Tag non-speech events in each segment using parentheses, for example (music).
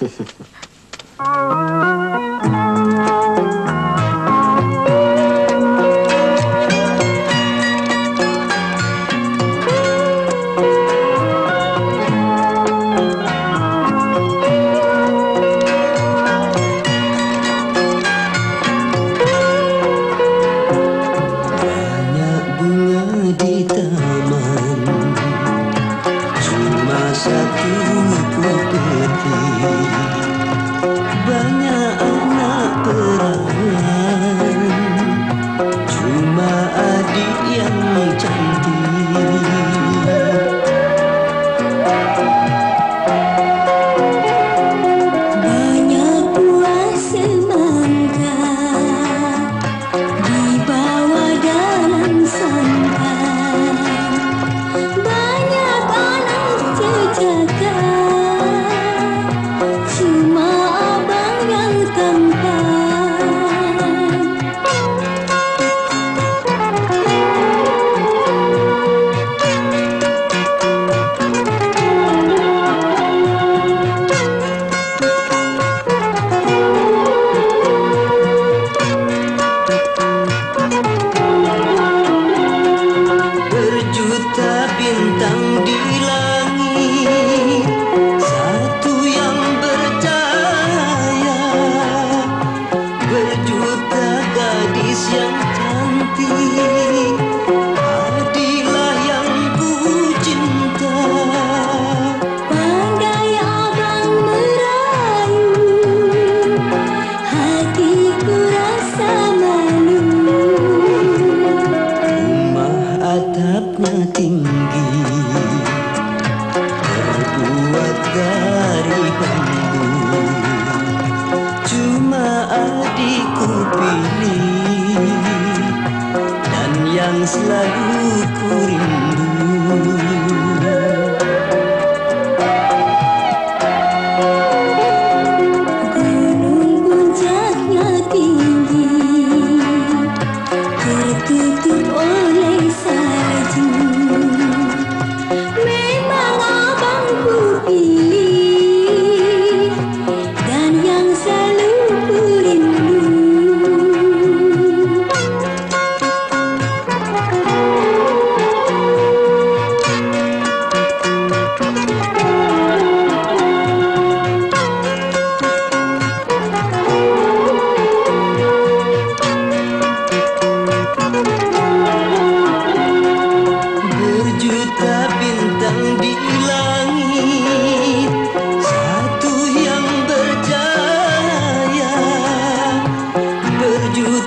Oh. (laughs) jadi ku pilih dan yang selalu ku rindu.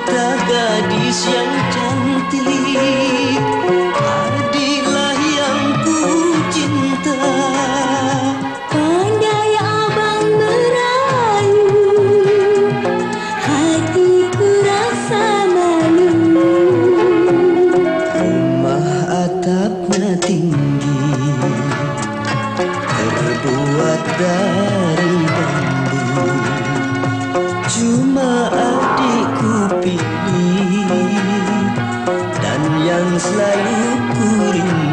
gadis yang cantik. selalu ku rindu